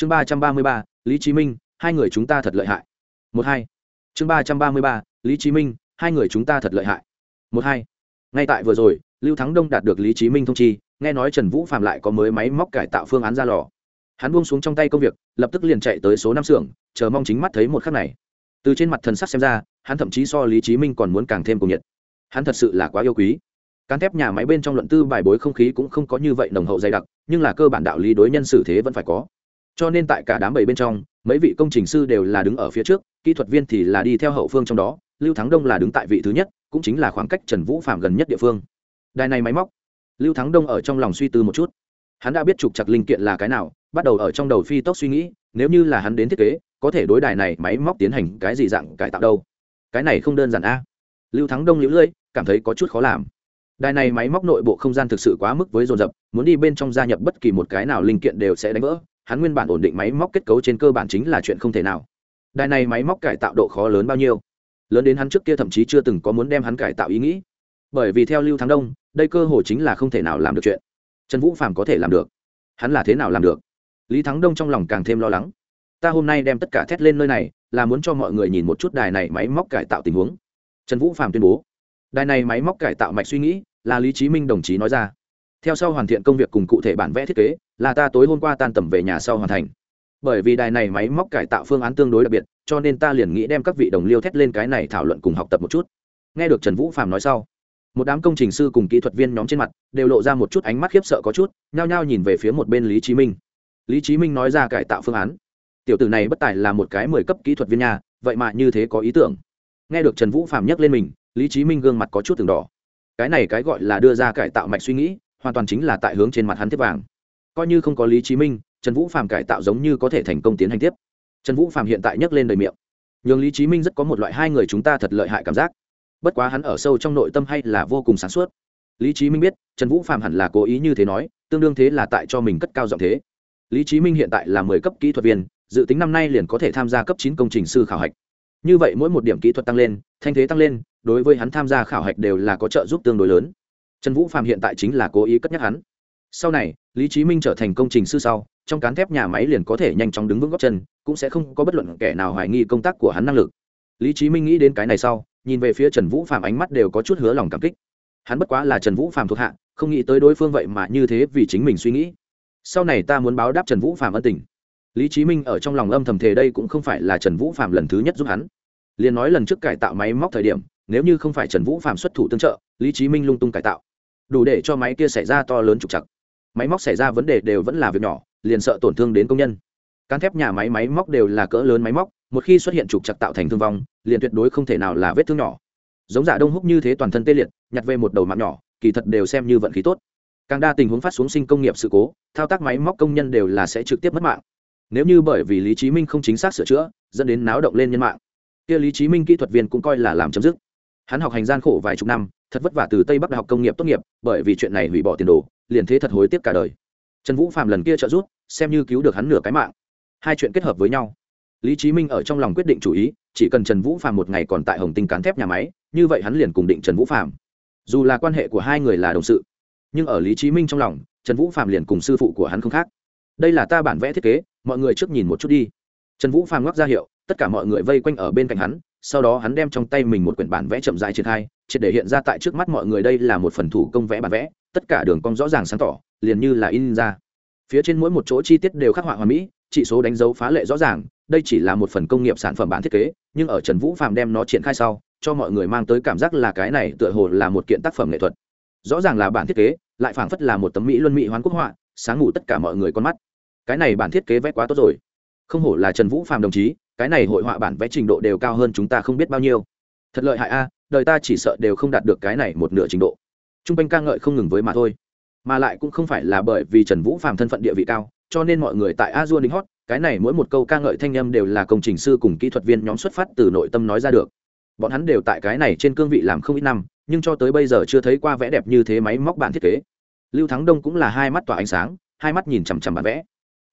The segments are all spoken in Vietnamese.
chương ba trăm ba mươi ba, lý chí minh, hai người chúng ta thật lợi hại. Một hai. Chương ba trăm ba mươi ba, lý chí minh, hai người chúng ta thật lợi hại. Một hai. Ngay tại vừa rồi, lưu thắng đông đạt được lý chí minh thông chi, nghe nói trần vũ phạm lại có mới máy móc cải tạo phương án ra lò. Hắn buông xuống trong tay công việc, lập tức liền chạy tới số năm xưởng, chờ mong chính mắt thấy một khắc này. Từ trên mặt thần sắc xem ra, hắn thậm chí so lý chí minh còn muốn càng thêm cùng nhiệt. Hắn thật sự là quá yêu quý. Cán thép nhà máy bên trong luận tư bài bối không khí cũng không có như vậy nồng hậu dày đặc, nhưng là cơ bản đạo lý đối nhân xử thế vẫn phải có cho nên tại cả đám bảy bên trong, mấy vị công trình sư đều là đứng ở phía trước, kỹ thuật viên thì là đi theo hậu phương trong đó, lưu thắng đông là đứng tại vị thứ nhất, cũng chính là khoảng cách trần vũ phạm gần nhất địa phương. Đài này máy móc. Lưu thắng đông ở trong lòng suy tư một chút. Hắn đã biết trục chặt linh kiện là cái nào, bắt đầu ở trong đầu phi tốc suy nghĩ, nếu như là hắn đến thiết kế, có thể đối đài này máy móc tiến hành cái gì dạng cải tạo đâu. Cái này không đơn giản a. Lưu thắng đông lũ lưỡi cảm thấy có chút khó làm. Đài này máy móc nội bộ không gian thực sự quá mức với dồn dập, muốn đi bên trong gia nhập bất kỳ một cái nào linh kiện đều sẽ đánh vỡ hắn nguyên bản ổn định máy móc kết cấu trên cơ bản chính là chuyện không thể nào. Đài này máy móc cải tạo độ khó lớn bao nhiêu? Lớn đến hắn trước kia thậm chí chưa từng có muốn đem hắn cải tạo ý nghĩ. Bởi vì theo lưu thắng đông, đây cơ hội chính là không thể nào làm được chuyện. Trần vũ phạm có thể làm được. Hắn là thế nào làm được? Lý thắng đông trong lòng càng thêm lo lắng. Ta hôm nay đem tất cả thét lên nơi này, là muốn cho mọi người nhìn một chút đài này máy móc cải tạo tình huống. Trần vũ phạm tuyên bố. Đài này máy móc cải tạo mạch suy nghĩ, là lý chí minh đồng chí nói ra theo sau hoàn thiện công việc cùng cụ thể bản vẽ thiết kế, là ta tối hôm qua tan tầm về nhà sau hoàn thành. Bởi vì đài này máy móc cải tạo phương án tương đối đặc biệt, cho nên ta liền nghĩ đem các vị đồng liêu thét lên cái này thảo luận cùng học tập một chút. Nghe được trần vũ phạm nói sau, một đám công trình sư cùng kỹ thuật viên nhóm trên mặt đều lộ ra một chút ánh mắt khiếp sợ có chút, nhao nhao nhìn về phía một bên lý chí minh. Lý chí minh nói ra cải tạo phương án. Tiểu tử này bất tài là một cái mười cấp kỹ thuật viên nhà vậy mà như thế có ý tưởng. Nghe được trần vũ phạm nhắc lên mình, lý chí minh gương mặt có chút từng đỏ. Cái này cái gọi là đưa ra cải tạo mạch suy nghĩ hoàn toàn chính là tại hướng trên mặt hắn tiếp vàng. Coi như không có lý chí minh, trần vũ phạm cải tạo giống như có thể thành công tiến hành tiếp. Trần vũ phạm hiện tại nhấc lên đời miệng. Nhường lý chí minh rất có một loại hai người chúng ta thật lợi hại cảm giác. Bất quá hắn ở sâu trong nội tâm hay là vô cùng sáng suốt. Lý chí minh biết, trần vũ phạm hẳn là cố ý như thế nói, tương đương thế là tại cho mình cất cao giọng thế. Lý chí minh hiện tại là mười cấp kỹ thuật viên, dự tính năm nay liền có thể tham gia cấp chín công trình sư khảo hạch. Như vậy mỗi một điểm kỹ thuật tăng lên, thanh thế tăng lên, đối với hắn tham gia khảo hạch đều là có trợ giúp tương đối lớn trần vũ phạm hiện tại chính là cố ý cất nhắc hắn. Sau này, lý chí minh trở thành công trình sư sau, trong cán thép nhà máy liền có thể nhanh chóng đứng vững góc chân, cũng sẽ không có bất luận kẻ nào hoài nghi công tác của hắn năng lực. Lý chí minh nghĩ đến cái này sau, nhìn về phía trần vũ phạm ánh mắt đều có chút hứa lòng cảm kích. Hắn bất quá là trần vũ phạm thuộc hạ, không nghĩ tới đối phương vậy mà như thế vì chính mình suy nghĩ. Sau này ta muốn báo đáp trần vũ phạm ân tình. Lý chí minh ở trong lòng âm thầm thề đây cũng không phải là trần vũ phạm lần thứ nhất giúp hắn. Liền nói lần trước cải tạo máy móc thời điểm, nếu như không phải trần vũ phạm xuất thủ tương trợ, lý chí minh lung tung cải tạo đủ để cho máy kia xảy ra to lớn trục chặt máy móc xảy ra vấn đề đều vẫn là việc nhỏ, liền sợ tổn thương đến công nhân. Cán thép nhà máy máy móc đều là cỡ lớn máy móc, một khi xuất hiện trục chặt tạo thành thương vong, liền tuyệt đối không thể nào là vết thương nhỏ. Giống giả đông húc như thế toàn thân tê liệt, nhặt về một đầu mạng nhỏ, kỳ thật đều xem như vận khí tốt. Càng đa tình huống phát xuống sinh công nghiệp sự cố, thao tác máy móc công nhân đều là sẽ trực tiếp mất mạng. Nếu như bởi vì lý chí minh không chính xác sửa chữa, dẫn đến náo động lên nhân mạng, kia lý chí minh kỹ thuật viên cũng coi là làm chấm dứt hắn học hành gian khổ vài chục năm, thật vất vả từ tây bắc đại học công nghiệp tốt nghiệp, bởi vì chuyện này hủy bỏ tiền đồ, liền thế thật hối tiếc cả đời. Trần vũ phạm lần kia trợ giúp, xem như cứu được hắn nửa cái mạng. Hai chuyện kết hợp với nhau. Lý chí minh ở trong lòng quyết định chủ ý, chỉ cần trần vũ phạm một ngày còn tại hồng tinh cán thép nhà máy, như vậy hắn liền cùng định trần vũ phạm dù là quan hệ của hai người là đồng sự, nhưng ở lý chí minh trong lòng, trần vũ phạm liền cùng sư phụ của hắn không khác. Đây là ta bản vẽ thiết kế, mọi người trước nhìn một chút đi. Trần vũ phạm ngoắc ra hiệu, tất cả mọi người vây quanh ở bên cạnh hắn sau đó hắn đem trong tay mình một quyển bản vẽ chậm dài triển khai, triệt để hiện ra tại trước mắt mọi người. Đây là một phần thủ công vẽ bản vẽ, tất cả đường cong rõ ràng sáng tỏ, liền như là in ra. Phía trên mỗi một chỗ chi tiết đều khắc họa hoàn mỹ, chỉ số đánh dấu phá lệ rõ ràng, đây chỉ là một phần công nghiệp sản phẩm bản thiết kế, nhưng ở trần vũ phạm đem nó triển khai sau, cho mọi người mang tới cảm giác là cái này tựa hồ là một kiện tác phẩm nghệ thuật. Rõ ràng là bản thiết kế, lại phảng phất là một tấm mỹ luân mỹ hoán quốc họa, sáng ngủ tất cả mọi người con mắt. Cái này bản thiết kế vẽ quá tốt rồi. Không hổ là trần vũ phạm đồng chí cái này hội họa bản vẽ trình độ đều cao hơn chúng ta không biết bao nhiêu. Thật lợi hại a, đời ta chỉ sợ đều không đạt được cái này một nửa trình độ. T r u n g quanh ca ngợi không ngừng với mà thôi. Mà lại cũng không phải là bởi vì trần vũ phạm thân phận địa vị cao, cho nên mọi người tại a dua ninh hót cái này mỗi một câu ca ngợi thanh â m đều là công trình sư cùng kỹ thuật viên nhóm xuất phát từ nội tâm nói ra được. Bọn hắn đều tại cái này trên cương vị làm không ít năm, nhưng cho tới bây giờ chưa thấy qua vẽ đẹp như thế máy móc bản thiết kế. Lưu thắng đông cũng là hai mắt tỏa ánh sáng, hai mắt nhìn chằm chằm bản vẽ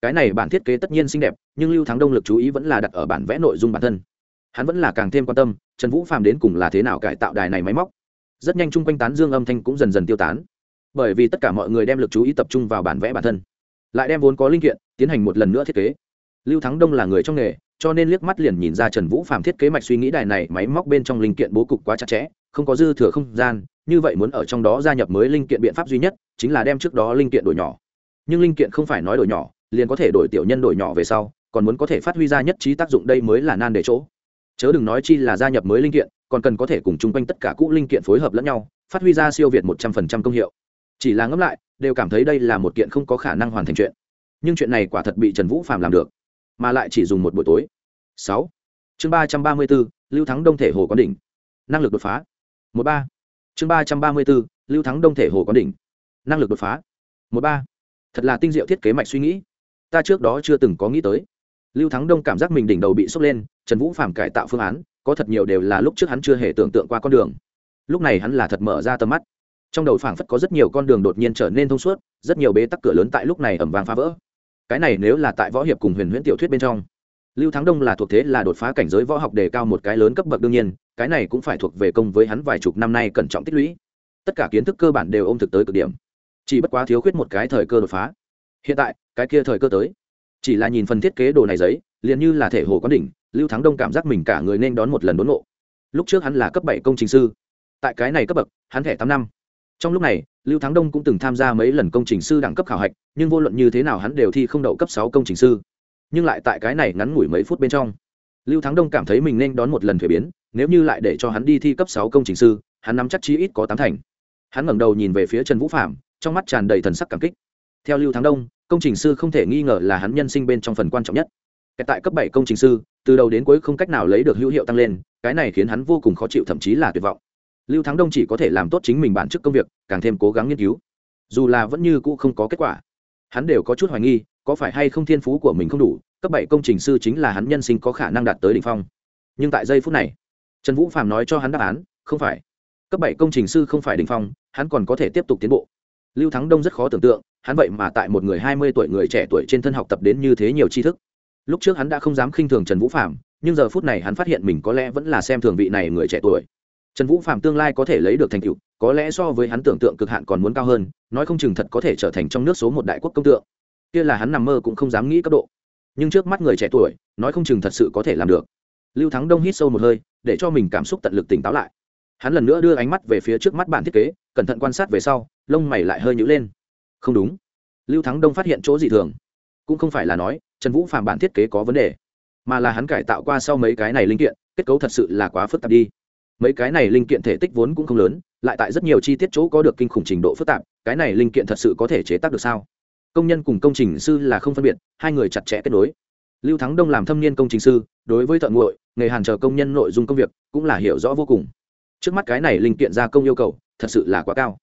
cái này bản thiết kế tất nhiên xinh đẹp, nhưng lưu thắng đông lực chú ý vẫn là đặt ở bản vẽ nội dung bản thân. Hắn vẫn là càng thêm quan tâm, trần vũ phàm đến cùng là thế nào cải tạo đài này máy móc. Rất nhanh chung quanh tán dương âm thanh cũng dần dần tiêu tán. Bởi vì tất cả mọi người đem lực chú ý tập trung vào bản vẽ bản thân. Lại đem vốn có linh kiện tiến hành một lần nữa thiết kế. Lưu thắng đông là người trong nghề, cho nên liếc mắt liền nhìn ra trần vũ phạm thiết kế mạch suy nghĩ đài này máy móc bên trong linh kiện bố cục quá chặt chẽ, không có dư thừa không gian, như vậy muốn ở trong đó gia nhập mới linh kiện biện pháp duy nhất, chính là đem trước đó linh kiện đổi nhỏ. Nhưng linh kiện không phải nói đổi nhỏ liền có thể đổi tiểu nhân đổi nhỏ về sau, còn muốn có thể phát huy ra nhất trí tác dụng đây mới là nan để chỗ. Chớ đừng nói chi là gia nhập mới linh kiện, còn cần có thể cùng chung quanh tất cả cũ linh kiện phối hợp lẫn nhau, phát huy ra siêu việt một trăm phần trăm công hiệu. Chỉ là ngẫm lại, đều cảm thấy đây là một kiện không có khả năng hoàn thành chuyện. Nhưng chuyện này quả thật bị trần vũ phạm làm được, mà lại chỉ dùng một buổi tối. Sáu. Chương ba trăm ba mươi bốn lưu thắng đông thể hồ quán đỉnh. Năng lực đột phá. Một ba. Chương ba trăm ba mươi bốn lưu thắng đông thể hồ quán đỉnh. Năng lực đột phá. Một ba. Thật là tinh diệu thiết kế mạch suy nghĩ ta trước đó chưa từng có nghĩ tới. Lưu thắng đông cảm giác mình đỉnh đầu bị sốc lên, trần vũ phạm cải tạo phương án, có thật nhiều đều là lúc trước hắn chưa hề tưởng tượng qua con đường. Lúc này hắn là thật mở ra tầm mắt. Trong đầu phảng phất có rất nhiều con đường đột nhiên trở nên thông suốt, rất nhiều bế tắc cửa lớn tại lúc này ẩm vàng phá vỡ. Cái này nếu là tại võ hiệp cùng huyền huyễn tiểu thuyết bên trong, lưu thắng đông là thuộc thế là đột phá cảnh giới võ học đề cao một cái lớn cấp bậc đương nhiên, cái này cũng phải thuộc về công với hắn vài chục năm nay cẩn trọng tích lũy. Tất cả kiến thức cơ bản đều ôm thực tới cực điểm. Chỉ bất quá thiếu khuyết một cái thời cơ đột phá hiện tại, cái kia thời cơ tới. Chỉ là nhìn phần thiết kế đồ này giấy, liền như là thể hồ quán đỉnh, lưu thắng đông cảm giác mình cả người nên đón một lần đốn nộ lúc trước hắn là cấp bảy công trình sư. Tại cái này cấp bậc, hắn thẻ tám năm. Trong lúc này, lưu thắng đông cũng từng tham gia mấy lần công trình sư đẳng cấp khảo hạch, nhưng vô luận như thế nào hắn đều thi không đậu cấp sáu công trình sư. Nhưng lại tại cái này ngắn ngủi mấy phút bên trong, lưu thắng đông cảm thấy mình nên đón một lần thuế biến, nếu như lại để cho hắn đi thi cấp sáu công trình sư, hắn nắm chắc chí ít có tám thành. Hắn ngẩng đầu nhìn về phía trần vũ phạm trong mắt tràn đầy thần sắc cảm kích theo lưu thắng đông, công trình sư không thể nghi ngờ là hắn nhân sinh bên trong phần quan trọng nhất. Tại cấp bảy công trình sư, từ đầu đến cuối không cách nào lấy được hữu hiệu tăng lên, cái này khiến hắn vô cùng khó chịu thậm chí là tuyệt vọng. Lưu thắng đông chỉ có thể làm tốt chính mình bản chức công việc, càng thêm cố gắng nghiên cứu. Dù là vẫn như cũ không có kết quả, hắn đều có chút hoài nghi, có phải hay không thiên phú của mình không đủ, cấp bảy công trình sư chính là hắn nhân sinh có khả năng đạt tới đ ỉ n h phong. Nhưng tại giây phút này, trần vũ phạm nói cho hắn đáp án, không phải. Cấp bảy công trình sư không phải đ ỉ n h phong, hắn còn có thể tiếp tục tiến bộ. Lưu thắng đông rất khó tưởng tượng hắn vậy mà tại một người hai mươi tuổi người trẻ tuổi trên thân học tập đến như thế nhiều tri thức. Lúc trước hắn đã không dám khinh thường trần vũ phạm nhưng giờ phút này hắn phát hiện mình có lẽ vẫn là xem thường vị này người trẻ tuổi. Trần vũ phạm tương lai có thể lấy được thành tựu, có lẽ so với hắn tưởng tượng cực hạn còn muốn cao hơn, nói không chừng thật có thể trở thành trong nước số một đại quốc công tượng. Kia là hắn nằm mơ cũng không dám nghĩ cấp độ. Nhưng trước mắt người trẻ tuổi, nói không chừng thật sự có thể làm được. Lưu thắng đông hít sâu một hơi, để cho mình cảm xúc tận lực tỉnh táo lại. Hắn lần nữa đưa ánh mắt về phía trước mắt bản thiết kế, cẩn thận quan sát về sau, lông mày lại hơi nhữ lên không đúng. Lưu thắng đông phát hiện chỗ dị thường. Cũng không phải là nói, trần vũ phạm bản thiết kế có vấn đề, mà là hắn cải tạo qua sau mấy cái này linh kiện, kết cấu thật sự là quá phức tạp đi. Mấy cái này linh kiện thể tích vốn cũng không lớn, lại tại rất nhiều chi tiết chỗ có được kinh khủng trình độ phức tạp, cái này linh kiện thật sự có thể chế tác được sao? Công nhân cùng công trình sư là không phân biệt, hai người chặt chẽ kết nối. Lưu thắng đông làm thâm niên công trình sư, đối với thợ nguội, nghề hàn chờ công nhân nội dung công việc cũng là hiểu rõ vô cùng. Trước mắt cái này linh kiện gia công yêu cầu thật sự là quá cao.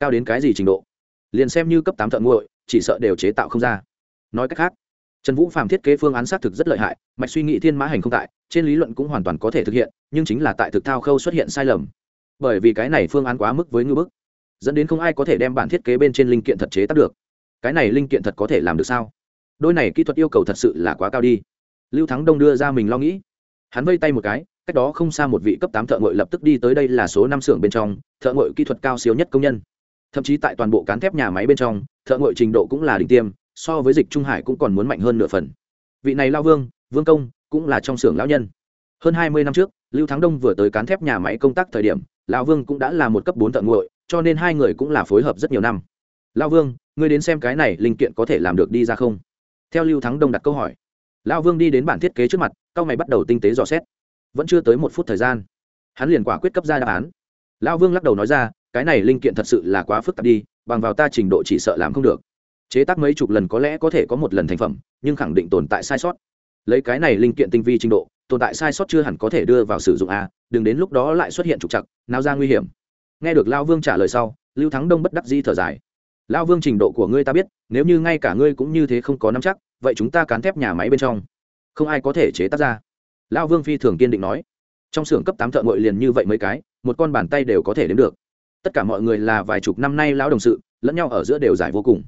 Cao đến cái gì trình độ? Liền xem như cấp tám thợ nguội, chỉ sợ đều chế tạo không ra. Nói cách khác, trần vũ Phạm thiết kế phương án xác thực rất lợi hại, mạch suy nghĩ thiên mã hành không tại, trên lý luận cũng hoàn toàn có thể thực hiện, nhưng chính là tại thực thao khâu xuất hiện sai lầm. Bởi vì cái này phương án quá mức với ngư bức, dẫn đến không ai có thể đem bản thiết kế bên trên linh kiện thật chế tác được. Cái này linh kiện thật có thể làm được sao? Đôi này kỹ thuật yêu cầu thật sự là quá cao đi. Lưu thắng đông đưa ra mình lo nghĩ. Hắn vây tay một cái, cách đó không xa một vị cấp tám thợ ngội lập tức đi tới đây là số năm xưởng bên trong, thợ ngội kỹ thuật cao siêu nhất công nhân thậm chí tại toàn bộ cán thép nhà máy bên trong, thợ ngội trình độ cũng là đỉnh tiêm, so với dịch trung hải cũng còn muốn mạnh hơn nửa phần. Vị này lao vương vương công, cũng là trong xưởng lão nhân. Hơn hai mươi năm trước, lưu thắng đông vừa tới cán thép nhà máy công tác thời điểm, lão vương cũng đã là một cấp bốn thợ ngội cho nên hai người cũng là phối hợp rất nhiều năm. Lão vương, ngươi đến xem cái này linh kiện có thể làm được đi ra không? Theo lưu thắng đông đặt câu hỏi. Lão vương đi đến bản thiết kế trước mặt, cao mày bắt đầu tinh tế dò xét. Vẫn chưa tới một phút thời gian, hắn liền quả quyết cấp ra đáp án. Lão vương lắc đầu nói ra cái này linh kiện thật sự là quá phức tạp đi, bằng vào ta trình độ chỉ sợ làm không được. Chế tác mấy chục lần có lẽ có thể có một lần thành phẩm, nhưng khẳng định tồn tại sai sót. Lấy cái này linh kiện tinh vi trình độ, tồn tại sai sót chưa hẳn có thể đưa vào sử dụng a, đừng đến lúc đó lại xuất hiện trục chặt nào ra nguy hiểm. Nghe được lao vương trả lời sau, lưu thắng đông bất đắc di thở dài. Lao vương trình độ của ngươi ta biết, nếu như ngay cả ngươi cũng như thế không có nắm chắc, vậy chúng ta cán thép nhà máy bên trong, không ai có thể chế tác ra. Lao vương phi thường kiên định nói. Trong xưởng cấp tám thợ ngội liền như vậy mấy cái, một con bàn tay đều có thể đến được tất cả mọi người là vài chục năm nay lão đồng sự, lẫn nhau ở giữa đều giải vô cùng.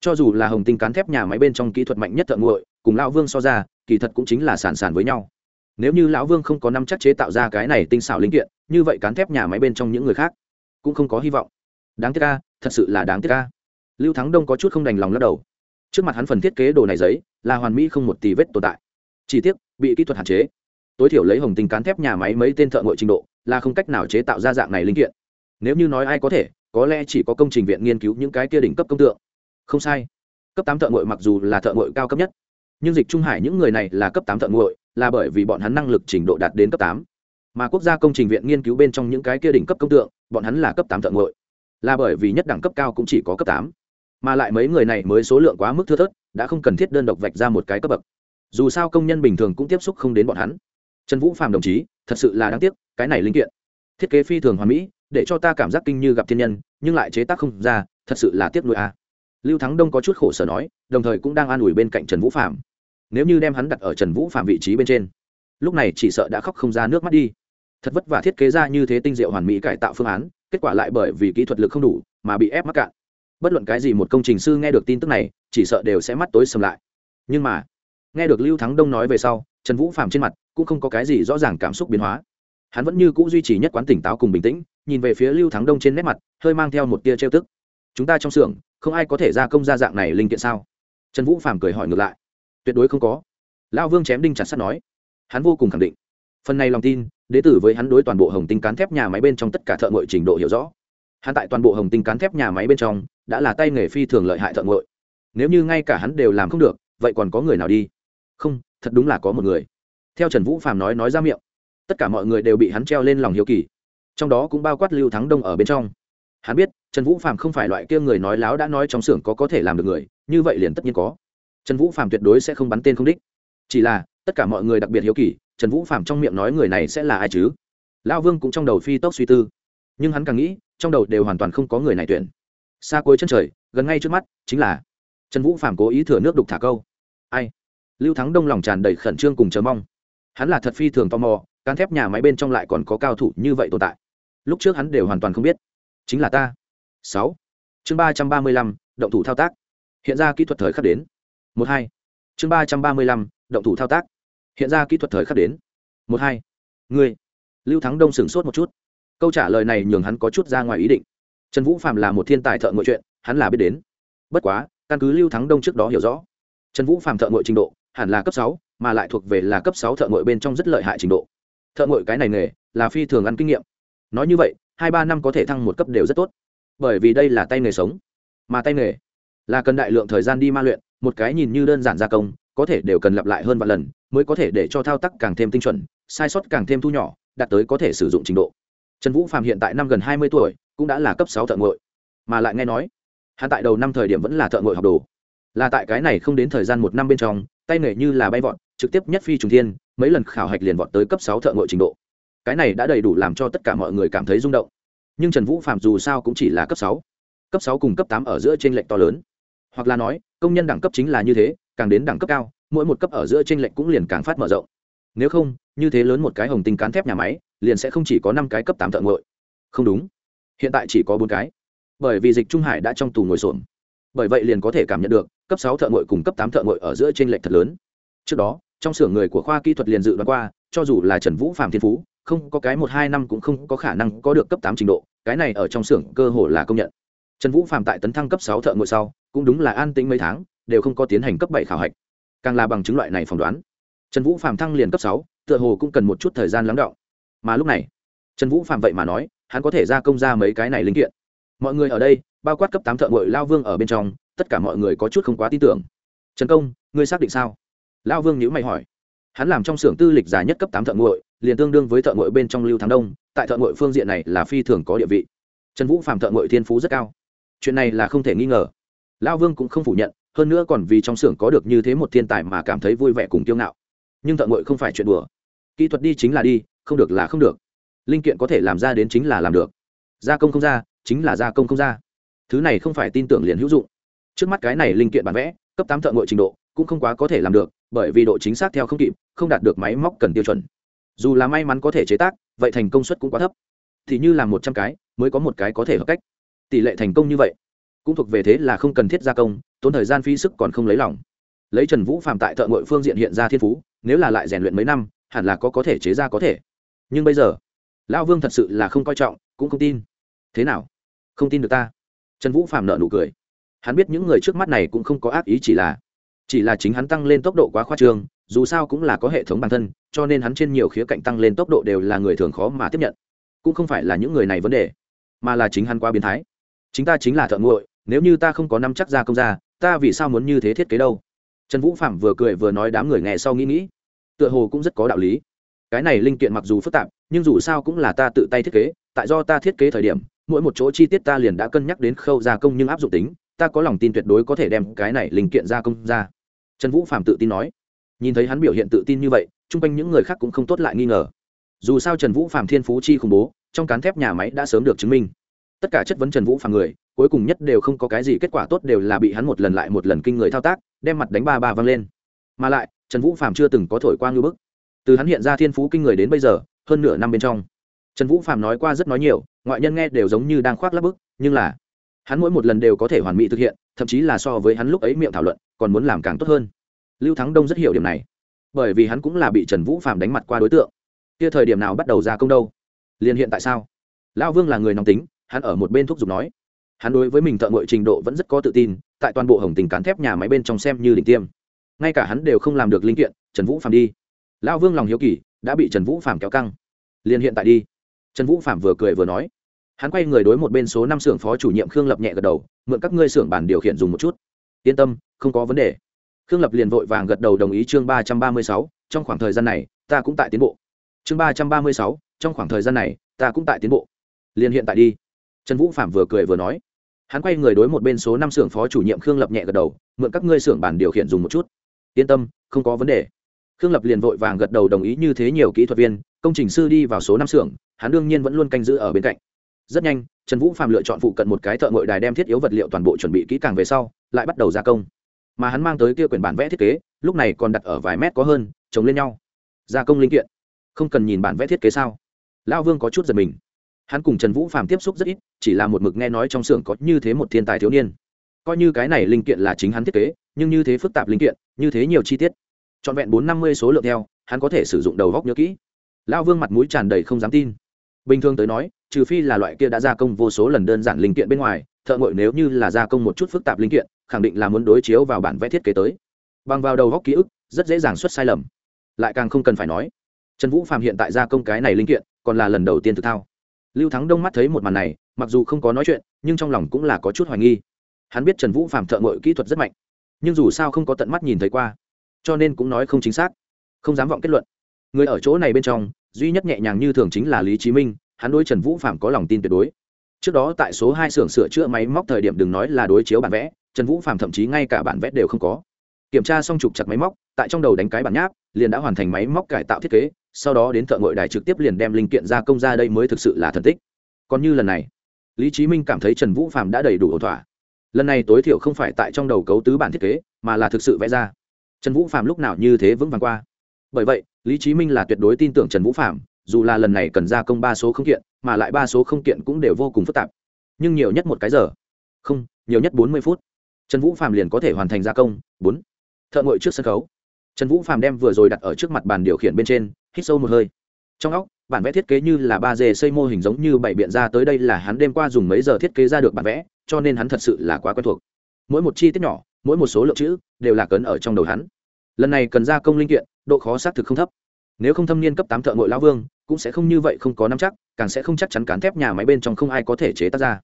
Cho dù là hồng tinh cán thép nhà máy bên trong kỹ thuật mạnh nhất thợ nguội, cùng lão vương so ra, kỳ thật cũng chính là sản sản với nhau. Nếu như lão vương không có năm chắc chế tạo ra cái này tinh xảo linh kiện, như vậy cán thép nhà máy bên trong những người khác cũng không có hy vọng. Đáng tiếc ca thật sự là đáng tiếc ca lưu thắng đông có chút không đành lòng lắc đầu. Trước mặt hắn phần thiết kế đồ này giấy, là hoàn mỹ không một tì vết tồn tại. Chỉ tiếc, bị kỹ thuật hạn chế. Tối thiểu lấy hồng tinh cán thép nhà máy mấy tên thợ ngội trình độ, là không cách nào chế tạo ra dạng này linh kiện nếu như nói ai có thể, có lẽ chỉ có công trình viện nghiên cứu những cái kia đỉnh cấp công tượng. Không sai. Cấp tám thợ ngội mặc dù là thợ ngội cao cấp nhất, nhưng dịch trung hải những người này là cấp tám thợ ngội là bởi vì bọn hắn năng lực trình độ đạt đến cấp tám. Mà quốc gia công trình viện nghiên cứu bên trong những cái kia đỉnh cấp công tượng, bọn hắn là cấp tám thợ ngội là bởi vì nhất đẳng cấp cao cũng chỉ có cấp tám. Mà lại mấy người này mới số lượng quá mức thưa thớt, đã không cần thiết đơn độc vạch ra một cái cấp bậc. Dù sao công nhân bình thường cũng tiếp xúc không đến bọn hắn. Trần vũ phạm đồng chí, thật sự là đáng tiếc, cái này linh kiện thiết kế phi thường hoàn mỹ, để cho ta cảm giác kinh như gặp thiên nhân, nhưng lại chế tác không ra, thật sự là tiếc nuôi a à. lưu thắng đông có chút khổ sở nói, đồng thời cũng đang an ủi bên cạnh trần vũ phạm nếu như đem hắn đặt ở trần vũ phạm vị trí bên trên, lúc này chỉ sợ đã khóc không ra nước mắt đi. Thật vất vả thiết kế ra như thế tinh diệu hoàn mỹ cải tạo phương án, kết quả lại bởi vì kỹ thuật lực không đủ, mà bị ép mắc cạn. Bất luận cái gì một công trình sư nghe được tin tức này, chỉ sợ đều sẽ mắt tối sầm lại. Nhưng mà, nghe được lưu thắng đông nói về sau, trần vũ phạm trên mặt cũng không có cái gì rõ ràng cảm xúc biến hóa hắn vẫn như c ũ duy trì nhất quán tỉnh táo cùng bình tĩnh, nhìn về phía lưu thắng đông trên nét mặt, hơi mang theo một tia trêu tức. Chúng ta trong xưởng, không ai có thể ra công ra dạng này linh kiện sao? Trần vũ phạm cười hỏi ngược lại. Tuyệt đối không có. Lão vương chém đinh chặt sắt nói. Hắn vô cùng khẳng định. Phần này lòng tin, đế tử với hắn đối toàn bộ hồng tinh cán thép nhà máy bên trong tất cả thợ ngội trình độ hiểu rõ. Hắn tại toàn bộ hồng tinh cán thép nhà máy bên trong, đã là tay nghề phi thường lợi hại thợ ngội nếu như ngay cả hắn đều làm không được, vậy còn có người nào đi? Không, thật đúng là có một người. Theo trần vũ phạm nói nói ra miệng tất cả mọi người đều bị hắn treo lên lòng hiếu kỳ. Trong đó cũng bao quát lưu thắng đông ở bên trong. Hắn biết, trần vũ phạm không phải loại kia người nói láo đã nói trong xưởng có có thể làm được người, như vậy liền tất nhiên có. Trần vũ phạm tuyệt đối sẽ không bắn tên không đích. Chỉ là, tất cả mọi người đặc biệt hiếu kỳ, trần vũ phạm trong miệng nói người này sẽ là ai chứ? Lão vương cũng trong đầu phi tốc suy tư. Nhưng hắn càng nghĩ, trong đầu đều hoàn toàn không có người này tuyển. Xa cuối chân trời, gần ngay trước mắt, chính là trần vũ phạm cố ý thừa nước đục thả câu. Ai? Lưu thắng đông lòng tràn đầy khẩn trương cùng chờ mong. Hắn là thật phi thường tò mò cán thép nhà máy bên trong lại còn có cao thủ như vậy tồn tại. Lúc trước hắn đều hoàn toàn không biết. Chính là ta. Sáu. Chương ba trăm ba mươi lăm, động thủ thao tác. Hiện ra kỹ thuật thời khắc đến. Một hai. Chương ba trăm ba mươi lăm, động thủ thao tác. Hiện ra kỹ thuật thời khắc đến. Một hai. Người lưu thắng đông sửng sốt một chút. Câu trả lời này nhường hắn có chút ra ngoài ý định. Trần vũ phạm là một thiên tài thợ ngội chuyện, hắn là biết đến. Bất quá, căn cứ lưu thắng đông trước đó hiểu rõ, trần vũ phạm thợ ngội trình độ, hẳn là cấp sáu, mà lại thuộc về là cấp sáu thợ ngội bên trong rất lợi hại trình độ thợ ngội cái này nghề là phi thường ăn kinh nghiệm. Nói như vậy, hai ba năm có thể thăng một cấp đều rất tốt. Bởi vì đây là tay nghề sống. Mà tay nghề là cần đại lượng thời gian đi ma luyện, một cái nhìn như đơn giản gia công, có thể đều cần lặp lại hơn vài lần, mới có thể để cho thao tác càng thêm tinh chuẩn, sai sót càng thêm thu nhỏ, đạt tới có thể sử dụng trình độ. Trần vũ phạm hiện tại năm gần hai mươi tuổi, cũng đã là cấp sáu thợ ngội mà lại nghe nói hạ tại đầu năm thời điểm vẫn là thợ ngội học đồ. Là tại cái này không đến thời gian một năm bên trong, tay nghề như là bay vọt trực tiếp nhất phi trùng thiên, mấy lần khảo hạch liền vọt tới cấp sáu thợ ngội trình độ. Cái này đã đầy đủ làm cho tất cả mọi người cảm thấy rung động. Nhưng trần vũ phạm dù sao cũng chỉ là cấp sáu. Cấp sáu cùng cấp tám ở giữa t r ê n lệch to lớn. Hoặc là nói, công nhân đẳng cấp chính là như thế, càng đến đẳng cấp cao, mỗi một cấp ở giữa t r ê n lệch cũng liền càng phát mở rộng. Nếu không, như thế lớn một cái hồng tinh cán thép nhà máy, liền sẽ không chỉ có năm cái cấp tám thợ ngội không đúng. Hiện tại chỉ có bốn cái. Bởi vì dịch trung hải đã trong tù ngồi xổm. Bởi vậy liền có thể cảm nhận được, cấp sáu thợ ngội cùng cấp tám thợ ngội ở giữa t r ê n lệch thật lớn. Trước đó trong xưởng người của khoa kỹ thuật liền dự đoán qua, cho dù là trần vũ phạm thiên phú, không có cái một hai năm cũng không có khả năng có được cấp tám trình độ, cái này ở trong xưởng cơ hồ là công nhận. Trần vũ phạm tại tấn thăng cấp sáu thợ ngồi sau, cũng đúng là an tĩnh mấy tháng, đều không có tiến hành cấp bảy khảo hạch. Càng là bằng chứng loại này phỏng đoán. Trần vũ phạm thăng liền cấp sáu, tựa hồ cũng cần một chút thời gian lắng đọng. Mà lúc này, trần vũ phạm vậy mà nói, hắn có thể ra công ra mấy cái này linh kiện. Mọi người ở đây, bao quát cấp tám thợ ngội lao vương ở bên trong, tất cả mọi người có chút không quá tin tưởng. Trần công, ngươi xác định sao? Lao vương nhữ mày hỏi. Hắn làm trong xưởng tư lịch dài nhất cấp tám thợ ngội liền tương đương với thợ ngội bên trong lưu thắng đông, tại thợ ngội phương diện này là phi thường có địa vị. Trần vũ phạm thợ ngội thiên phú rất cao. Chuyện này là không thể nghi ngờ. Lao vương cũng không phủ nhận, hơn nữa còn vì trong xưởng có được như thế một thiên tài mà cảm thấy vui vẻ cùng kiêu ngạo. Nhưng thợ ngội không phải chuyện đùa. Kỹ thuật đi chính là đi, không được là không được. Linh kiện có thể làm ra đến chính là làm được. Gia công không ra, chính là gia công không ra. Thứ này không phải tin tưởng liền hữu dụng. Trước mắt cái này linh kiện bản vẽ, cấp tám thợ ngội trình độ, cũng không quá có thể làm được bởi vì độ chính xác theo không kịp, không đạt được máy móc cần tiêu chuẩn. Dù là may mắn có thể chế tác, vậy thành công suất cũng quá thấp. Thì như là một trăm cái, mới có một cái có thể hợp cách. Tỷ lệ thành công như vậy, cũng thuộc về thế là không cần thiết gia công, tốn thời gian phi sức còn không lấy lòng. Lấy trần vũ phạm tại thợ ngội phương diện hiện ra thiên phú, nếu là lại rèn luyện mấy năm, hẳn là có có thể chế ra có thể. Nhưng bây giờ, lão vương thật sự là không coi trọng, cũng không tin. Thế nào? Không tin được ta. Trần vũ phạm nợ nụ cười. Hắn biết những người trước mắt này cũng không có ác ý chỉ là chỉ là chính hắn tăng lên tốc độ quá khoa trương, dù sao cũng là có hệ thống bản thân, cho nên hắn trên nhiều khía cạnh tăng lên tốc độ đều là người thường khó mà tiếp nhận. Cũng không phải là những người này vấn đề, mà là chính hắn quá biến thái. Chính ta chính là thợ nguội nếu như ta không có năm chắc ra công ra, ta vì sao muốn như thế thiết kế đâu? Trần vũ phạm vừa cười vừa nói đám người nghe sau nghĩ nghĩ, tựa hồ cũng rất có đạo lý. Cái này linh kiện mặc dù phức tạp, nhưng dù sao cũng là ta tự tay thiết kế, tại do ta thiết kế thời điểm, mỗi một chỗ chi tiết ta liền đã cân nhắc đến khâu gia công nhưng áp dụng tính, ta có lòng tin tuyệt đối có thể đem cái này linh kiện gia công ra trần vũ phạm tự tin nói. Nhìn thấy hắn biểu hiện tự tin như vậy, chung quanh những người khác cũng không tốt lại nghi ngờ. Dù sao trần vũ phạm thiên phú chi khủng bố, trong cán thép nhà máy đã sớm được chứng minh. Tất cả chất vấn trần vũ phạm người, cuối cùng nhất đều không có cái gì kết quả tốt đều là bị hắn một lần lại một lần kinh người thao tác, đem mặt đánh ba ba văng lên. Mà lại, trần vũ phạm chưa từng có thổi qua ngư bức. Từ hắn hiện ra thiên phú kinh người đến bây giờ, hơn nửa năm bên trong. Trần vũ phạm nói qua rất nói nhiều, ngoại nhân nghe đều giống như đang khoác lắp bức, nhưng là, hắn mỗi một lần đều có thể hoàn mỹ thực hiện, thậm chí là so với hắn lúc ấy miệng thảo luận còn muốn làm càng tốt hơn. Lưu thắng đông rất hiểu điểm này, bởi vì hắn cũng là bị trần vũ phạm đánh mặt qua đối tượng. Kia thời điểm nào bắt đầu ra công đâu? Liền hiện tại sao? Lão vương là người nóng tính, hắn ở một bên thúc giục nói. Hắn đối với mình thợ ngội trình độ vẫn rất có tự tin, tại toàn bộ hồng tình cán thép nhà máy bên trong xem như đỉnh tiêm. Ngay cả hắn đều không làm được linh kiện, trần vũ phạm đi. Lão vương lòng hiếu kỳ, đã bị trần vũ phạm kéo căng. Liền hiện tại đi. Trần vũ phạm vừa cười vừa nói. Hắn quay người đối một bên số năm xưởng phó chủ nhiệm khương lập nhẹ gật đầu, mượn các ngươi xưởng bản điều khiển dùng một chút yên tâm, không có vấn đề. Khương lập liền vội vàng gật đầu đồng ý chương ba trăm ba mươi sáu, trong khoảng thời gian này, ta cũng tại tiến bộ. Chương ba trăm ba mươi sáu, trong khoảng thời gian này, ta cũng tại tiến bộ. Liền hiện tại đi. Trần vũ phạm vừa cười vừa nói. Hắn quay người đối một bên số năm xưởng phó chủ nhiệm khương lập nhẹ gật đầu, mượn các ngươi xưởng bản điều khiển dùng một chút. Yên tâm, không có vấn đề. Khương lập liền vội vàng gật đầu đồng ý như thế nhiều kỹ thuật viên, công trình sư đi vào số năm xưởng, hắn đương nhiên vẫn luôn canh giữ ở bên cạnh. Rất nhanh, trần vũ phạm lựa chọn phụ cận một cái thợ ngội đài đem thiết yếu vật liệu toàn bộ chuẩn bị kỹ càng về sau lại bắt đầu gia công. Mà hắn mang tới kia quyển bản vẽ thiết kế, lúc này còn đặt ở vài mét có hơn chống lên nhau. Gia công linh kiện. Không cần nhìn bản vẽ thiết kế sao? Lão vương có chút giật mình. Hắn cùng trần vũ phạm tiếp xúc rất ít, chỉ là một mực nghe nói trong xưởng có như thế một thiên tài thiếu niên. Coi như cái này linh kiện là chính hắn thiết kế, nhưng như thế phức tạp linh kiện, như thế nhiều chi tiết. Trọn vẹn bốn năm mươi số lượng theo, hắn có thể sử dụng đầu góc nhớ kỹ. Lão vương mặt mũi tràn đầy không dám tin. Bình thường tới nói, trừ phi là loại kia đã gia công vô số lần đơn giản linh kiện bên ngoài, thợ ngội nếu như là gia công một chút phức tạp linh kiện khẳng định là muốn đối chiếu vào bản vẽ thiết kế tới. Bằng vào đầu góc ký ức, rất dễ dàng xuất sai lầm. Lại càng không cần phải nói, trần vũ phạm hiện tại gia công cái này linh kiện, còn là lần đầu tiên thực thao. Lưu thắng đông mắt thấy một màn này, mặc dù không có nói chuyện, nhưng trong lòng cũng là có chút hoài nghi. Hắn biết trần vũ phạm thợ ngội kỹ thuật rất mạnh, nhưng dù sao không có tận mắt nhìn thấy qua, cho nên cũng nói không chính xác, không dám vọng kết luận. Người ở chỗ này bên trong, duy nhất nhẹ nhàng như thường chính là lý chí minh, hắn đối trần vũ phạm có lòng tin tuyệt đối. Trước đó tại số hai xưởng sửa chữa máy móc thời điểm đừng nói là đối chiếu bản vẽ trần vũ phạm thậm chí ngay cả bản vẽ đều không có. Kiểm tra xong trục chặt máy móc, tại trong đầu đánh cái bản nháp, liền đã hoàn thành máy móc cải tạo thiết kế, sau đó đến thợ ngội đài trực tiếp liền đem linh kiện ra công ra đây mới thực sự là thần tích. Còn như lần này, lý chí minh cảm thấy trần vũ phạm đã đầy đủ ổn thỏa. Lần này tối thiểu không phải tại trong đầu cấu tứ bản thiết kế, mà là thực sự vẽ ra. Trần vũ phạm lúc nào như thế vững vàng qua. Bởi vậy, lý chí minh là tuyệt đối tin tưởng trần vũ phạm dù là lần này cần gia công ba số không kiện, mà lại ba số không kiện cũng đều vô cùng phức tạp. Nhưng nhiều nhất một cái giờ. Không, nhiều nhất bốn mươi phút trần vũ phạm liền có thể hoàn thành gia công. Bốn, thợ ngội trước sân khấu. Trần vũ phạm đem vừa rồi đặt ở trước mặt bàn điều khiển bên trên, hít sâu một hơi. Trong óc, bản vẽ thiết kế như là ba d xây mô hình giống như bảy biện ra tới đây là hắn đêm qua dùng mấy giờ thiết kế ra được bản vẽ, cho nên hắn thật sự là quá quen thuộc. Mỗi một chi tiết nhỏ, mỗi một số lượng chữ, đều là cấn ở trong đầu hắn. Lần này cần gia công linh kiện, độ khó xác thực không thấp. Nếu không thâm niên cấp tám thợ ngội lão vương, cũng sẽ không như vậy không có nắm chắc, càng sẽ không chắc chắn cán thép nhà máy bên trong không ai có thể chế tác ra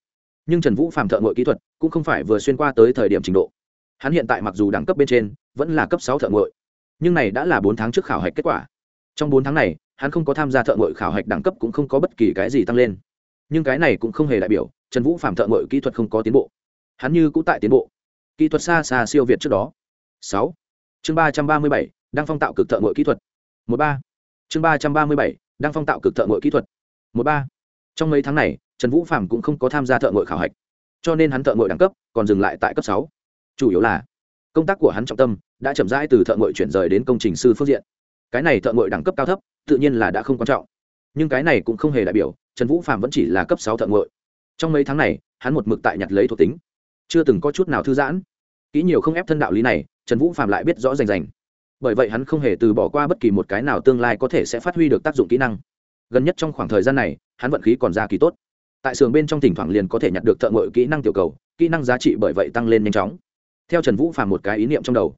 nhưng trần vũ phạm thợ ngội kỹ thuật cũng không phải vừa xuyên qua tới thời điểm trình độ. Hắn hiện tại mặc dù đẳng cấp bên trên, vẫn là cấp sáu thợ ngội nhưng này đã là bốn tháng trước khảo hạch kết quả. Trong bốn tháng này, hắn không có tham gia thợ ngội khảo hạch đẳng cấp cũng không có bất kỳ cái gì tăng lên. Nhưng cái này cũng không hề đại biểu trần vũ phạm thợ ngội kỹ thuật không có tiến bộ. Hắn như cũng tại tiến bộ. Kỹ thuật xa xa siêu việt trước đó. Sáu. Chương ba trăm ba mươi bảy, đang phong tạo cực thợ ngội kỹ thuật. Một ba. Chương ba trăm ba mươi bảy, đang phong tạo cực thợ ngội kỹ thuật. Một ba. Trong mấy tháng này trần vũ phạm cũng không có tham gia thợ ngội khảo hạch, cho nên hắn thợ ngội đẳng cấp còn dừng lại tại cấp sáu. Chủ yếu là, công tác của hắn trọng tâm đã chậm rãi từ thợ ngội chuyển rời đến công trình sư phương diện. Cái này thợ ngội đẳng cấp cao thấp, tự nhiên là đã không quan trọng. Nhưng cái này cũng không hề đại biểu trần vũ phạm vẫn chỉ là cấp sáu thợ ngội. Trong mấy tháng này, hắn một mực tại nhặt lấy thuộc tính. Chưa từng có chút nào thư giãn. Kỹ nhiều không ép thân đạo lý này, trần vũ phạm lại biết rõ rành rành. Bởi vậy hắn không hề từ bỏ qua bất kỳ một cái nào tương lai có thể sẽ phát huy được tác dụng kỹ năng. Gần nhất trong khoảng thời gian này, hắn vận khí còn ra kỳ tốt tại xưởng bên trong thỉnh thoảng liền có thể nhặt được thợ ngội kỹ năng tiểu cầu, kỹ năng giá trị bởi vậy tăng lên nhanh chóng. Theo trần vũ phàm một cái ý niệm trong đầu,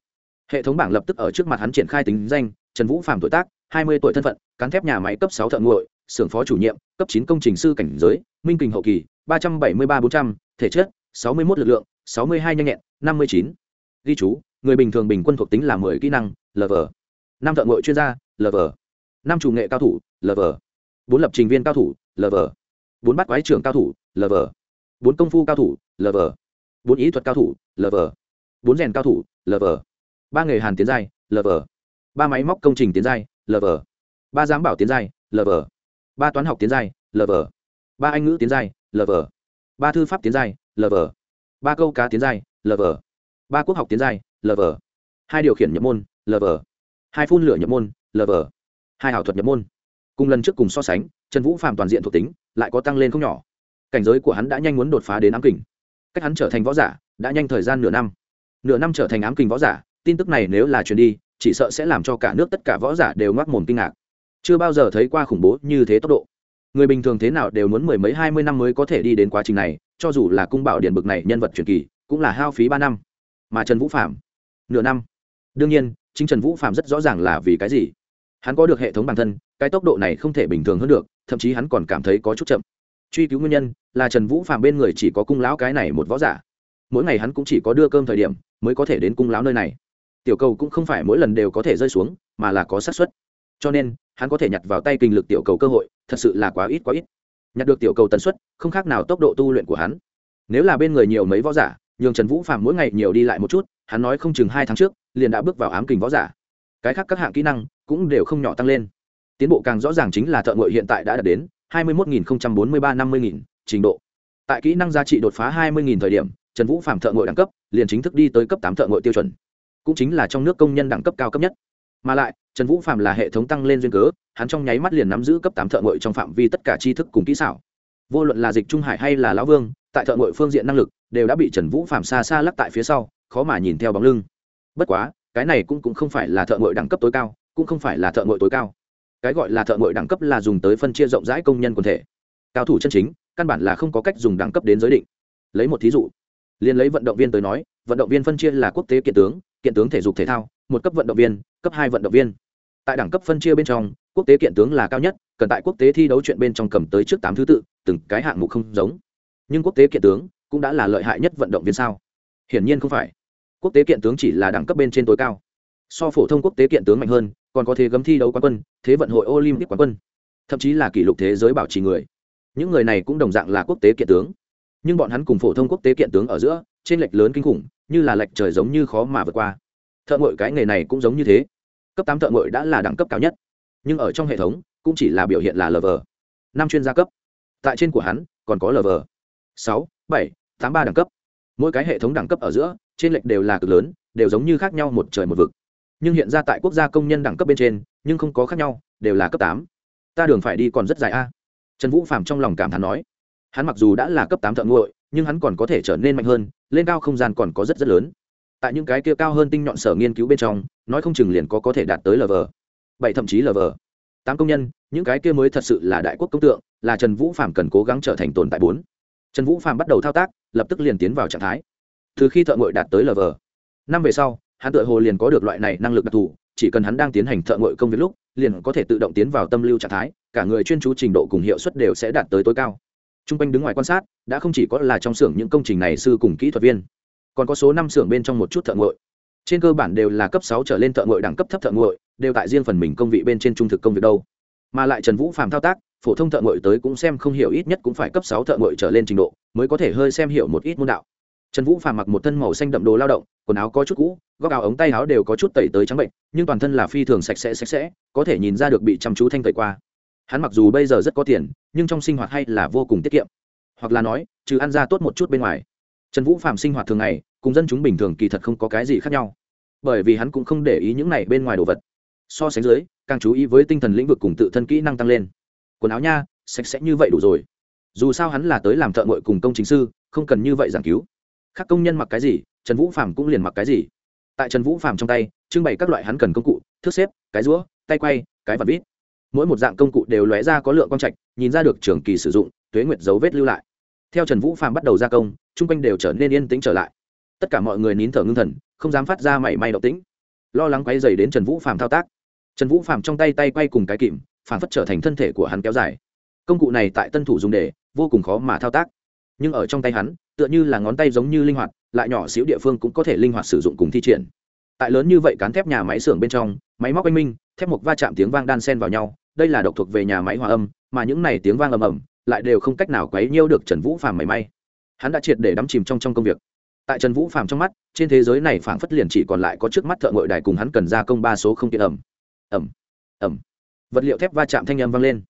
hệ thống bảng lập tức ở trước mặt hắn triển khai tính danh, trần vũ phạm tuổi tác, hai mươi tuổi thân phận, cán thép nhà máy cấp sáu thợ nguội xưởng phó chủ nhiệm, cấp chín công trình sư cảnh giới, minh kình hậu kỳ, ba trăm bảy mươi ba bốn trăm, thể chất, sáu mươi một lực lượng, sáu mươi hai nhanh nhẹn, năm mươi chín. Ghi chú, người bình thường bình quân thuộc tính là mười kỹ năng lv năm thợ ngội chuyên gia lv năm chủ nghệ cao thủ lv bốn lập trình viên cao thủ lv bốn bắt quái trưởng cao thủ lv bốn công phu cao thủ lv bốn ý thuật cao thủ lv bốn rèn cao thủ lv ba nghề hàn tiến giai lv ba máy móc công trình tiến giai lv ba giám bảo tiến giai lv ba toán học tiến giai lv ba anh ngữ tiến giai lv ba thư pháp tiến giai lv ba câu cá tiến giai lv ba quốc học tiến giai lv hai điều khiển nhập môn lv hai phun lửa nhập môn lv hai ảo thuật nhập môn cùng lần trước cùng so sánh trần vũ phạm toàn diện thuộc tính lại có tăng lên không nhỏ. Cảnh giới của hắn đã nhanh muốn đột phá đến ám kình. Cách hắn trở thành võ giả đã nhanh thời gian nửa năm. Nửa năm trở thành ám kình võ giả, tin tức này nếu là truyền đi, chỉ sợ sẽ làm cho cả nước tất cả võ giả đều ngoác mồm kinh ngạc. Chưa bao giờ thấy qua khủng bố như thế tốc độ. Người bình thường thế nào đều muốn mười mấy hai mươi năm mới có thể đi đến quá trình này, cho dù là cung bảo điện bực này nhân vật truyền kỳ, cũng là hao phí ba năm. Mà trần vũ phạm nửa năm. Đương nhiên, chính trần vũ phạm rất rõ ràng là vì cái gì. Hắn có được hệ thống bản thân cái tốc độ này không thể bình thường hơn được, thậm chí hắn còn cảm thấy có chút chậm. Truy cứu nguyên nhân là trần vũ phạm bên người chỉ có cung lão cái này một võ giả. Mỗi ngày hắn cũng chỉ có đưa cơm thời điểm mới có thể đến cung lão nơi này. Tiểu cầu cũng không phải mỗi lần đều có thể rơi xuống, mà là có xác suất. Cho nên, hắn có thể nhặt vào tay kinh lực tiểu cầu cơ hội, thật sự là quá ít quá ít. Nhặt được tiểu cầu tần suất, không khác nào tốc độ tu luyện của hắn. Nếu là bên người nhiều mấy võ giả, nhường trần vũ phạm mỗi ngày nhiều đi lại một chút, hắn nói không chừng hai tháng trước, liền đã bước vào ám kình võ giả. Cái khác các hạng kỹ năng cũng đều không nhỏ tăng lên tiến bộ càng rõ ràng chính là thợ ngội hiện tại đã đạt đến hai mươi một bốn mươi ba năm mươi trình độ. Tại kỹ năng giá trị đột phá hai mươi thời điểm trần vũ phạm thợ ngội đẳng cấp liền chính thức đi tới cấp tám thợ ngội tiêu chuẩn. Cũng chính là trong nước công nhân đẳng cấp cao cấp nhất. Mà lại trần vũ phạm là hệ thống tăng lên duyên cớ hắn trong nháy mắt liền nắm giữ cấp tám thợ ngội trong phạm vi tất cả tri thức cùng kỹ xảo. Vô luận là dịch trung hải hay là lão vương tại thợ ngội phương diện năng lực đều đã bị trần vũ phạm xa xa lắc tại phía sau khó mà nhìn theo bóng lưng. Bất quá cái này cũng, cũng không phải là thợ ngội đẳng cấp tối cao cũng không phải là thợ ngội tối cao cái gọi là thợ mội đẳng cấp là dùng tới phân chia rộng rãi công nhân quần thể. Cao thủ chân chính, căn bản là không có cách dùng đẳng cấp đến giới định. Lấy một thí dụ, liền lấy vận động viên tới nói, vận động viên phân chia là quốc tế kiện tướng kiện tướng thể dục thể thao, một cấp vận động viên, cấp hai vận động viên. Tại đẳng cấp phân chia bên trong, quốc tế kiện tướng là cao nhất, cần tại quốc tế thi đấu chuyện bên trong cầm tới trước tám thứ tự, từng cái hạng mục không giống. Nhưng quốc tế kiện tướng cũng đã là lợi hại nhất vận động viên sao? Hiển nhiên không phải. Quốc tế kiện tướng chỉ là đẳng cấp bên trên tối cao so phổ thông quốc tế kiện tướng mạnh hơn, còn có thế gấm thi đấu quán quân, thế vận hội olympic quán quân, thậm chí là kỷ lục thế giới bảo trì người. Những người này cũng đồng dạng là quốc tế kiện tướng. Nhưng bọn hắn cùng phổ thông quốc tế kiện tướng ở giữa trên lệch lớn kinh khủng, như là lệch trời giống như khó mà vượt qua. Thợ ngội cái nghề này cũng giống như thế. Cấp tám thợ ngội đã là đẳng cấp cao nhất. Nhưng ở trong hệ thống, cũng chỉ là biểu hiện là lờ vờ. năm chuyên gia cấp. Tại trên của hắn, còn có lờ vờ. sáu, bảy, tám ba đẳng cấp. Mỗi cái hệ thống đẳng cấp ở giữa trên lệch đều là cực lớn, đều giống như khác nhau một trời một vực nhưng hiện ra tại quốc gia công nhân đẳng cấp bên trên, nhưng không có khác nhau, đều là cấp tám. Ta đường phải đi còn rất dài a. Trần vũ phạm trong lòng cảm thán nói. Hắn mặc dù đã là cấp tám thợ nguội nhưng hắn còn có thể trở nên mạnh hơn, lên cao không gian còn có rất rất lớn. Tại những cái kia cao hơn tinh nhọn sở nghiên cứu bên trong, nói không chừng liền có có thể đạt tới lv bảy thậm chí lv tám công nhân, những cái kia mới thật sự là đại quốc công tượng, là trần vũ phạm cần cố gắng trở thành tồn tại bốn. Trần vũ phạm bắt đầu thao tác, lập tức liền tiến vào trạng thái. Từ khi thợ ngội đạt tới lv năm về sau hắn tự hồ liền có được loại này năng lực đặc thù, chỉ cần hắn đang tiến hành thợ ngội công việc lúc, liền có thể tự động tiến vào tâm lưu trạng thái, cả người chuyên chú trình độ cùng hiệu suất đều sẽ đạt tới tối cao. T r u n g quanh đứng ngoài quan sát, đã không chỉ có là trong xưởng những công trình này sư cùng kỹ thuật viên, còn có số năm xưởng bên trong một chút thợ ngội. Trên cơ bản đều là cấp sáu trở lên thợ ngội đẳng cấp thấp thợ ngội, đều tại riêng phần mình công vị bên trên trung thực công việc đâu. Mà lại trần vũ phàm thao tác, phổ thông thợ ngội tới cũng xem không hiểu, ít nhất cũng phải cấp sáu thợ ngội trở lên trình độ, mới có thể hơi xem hiểu một ít môn đạo trần vũ phàm mặc một thân màu xanh đậm đồ lao động, quần áo có chút cũ, góc áo ống tay áo đều có chút tẩy tới trắng bệnh, nhưng toàn thân là phi thường sạch sẽ sạch sẽ, có thể nhìn ra được bị chăm chú thanh tẩy qua. Hắn mặc dù bây giờ rất có tiền, nhưng trong sinh hoạt hay là vô cùng tiết kiệm. Hoặc là nói, trừ ăn ra tốt một chút bên ngoài. Trần vũ phạm sinh hoạt thường ngày, cùng dân chúng bình thường kỳ thật không có cái gì khác nhau. Bởi vì hắn cũng không để ý những này bên ngoài đồ vật. So sánh dưới, càng chú ý với tinh thần lĩnh vực cùng tự thân kỹ năng tăng lên. Quần áo nha, sạch sẽ như vậy đủ rồi. Dù sao hắn là tới làm thợ ngội cùng công chính sư, không cần như vậy giảng cứu khác công nhân mặc cái gì, trần vũ phạm cũng liền mặc cái gì. Tại trần vũ phạm trong tay, trưng bày các loại hắn cần công cụ, thước xếp, cái rũa, tay quay, cái vật vít. Mỗi một dạng công cụ đều lóe ra có lượng quang trạch, nhìn ra được trường kỳ sử dụng, tuế nguyệt dấu vết lưu lại. Theo trần vũ phạm bắt đầu gia công, chung quanh đều trở nên yên tĩnh trở lại. Tất cả mọi người nín thở ngưng thần, không dám phát ra mảy may động tĩnh. Lo lắng quay dày đến trần vũ phạm thao tác. Trần vũ phạm trong tay tay quay cùng cái kìm phản phất trở thành thân thể của hắn kéo dài. Công cụ này tại tân thủ dùng để, vô cùng khó mà thao tác. Nhưng ở trong tay hắn tựa như là ngón tay giống như linh hoạt, lại nhỏ xíu địa phương cũng có thể linh hoạt sử dụng cùng thi triển. Tại lớn như vậy cán thép nhà máy xưởng bên trong, máy móc oanh minh, thép mục va chạm tiếng vang đan sen vào nhau, đây là độc thuộc về nhà máy hòa âm, mà những này tiếng vang ầm ầm, lại đều không cách nào quấy nhiêu được trần vũ phàm mảy may. Hắn đã triệt để đắm chìm trong trong công việc. Tại trần vũ phàm trong mắt, trên thế giới này phảng phất liền chỉ còn lại có trước mắt thợ ngội đài cùng hắn cần ra công ba số không tiện ẩm. Ẩm ẩm. Vật liệu thép va chạm thanh âm vang lên.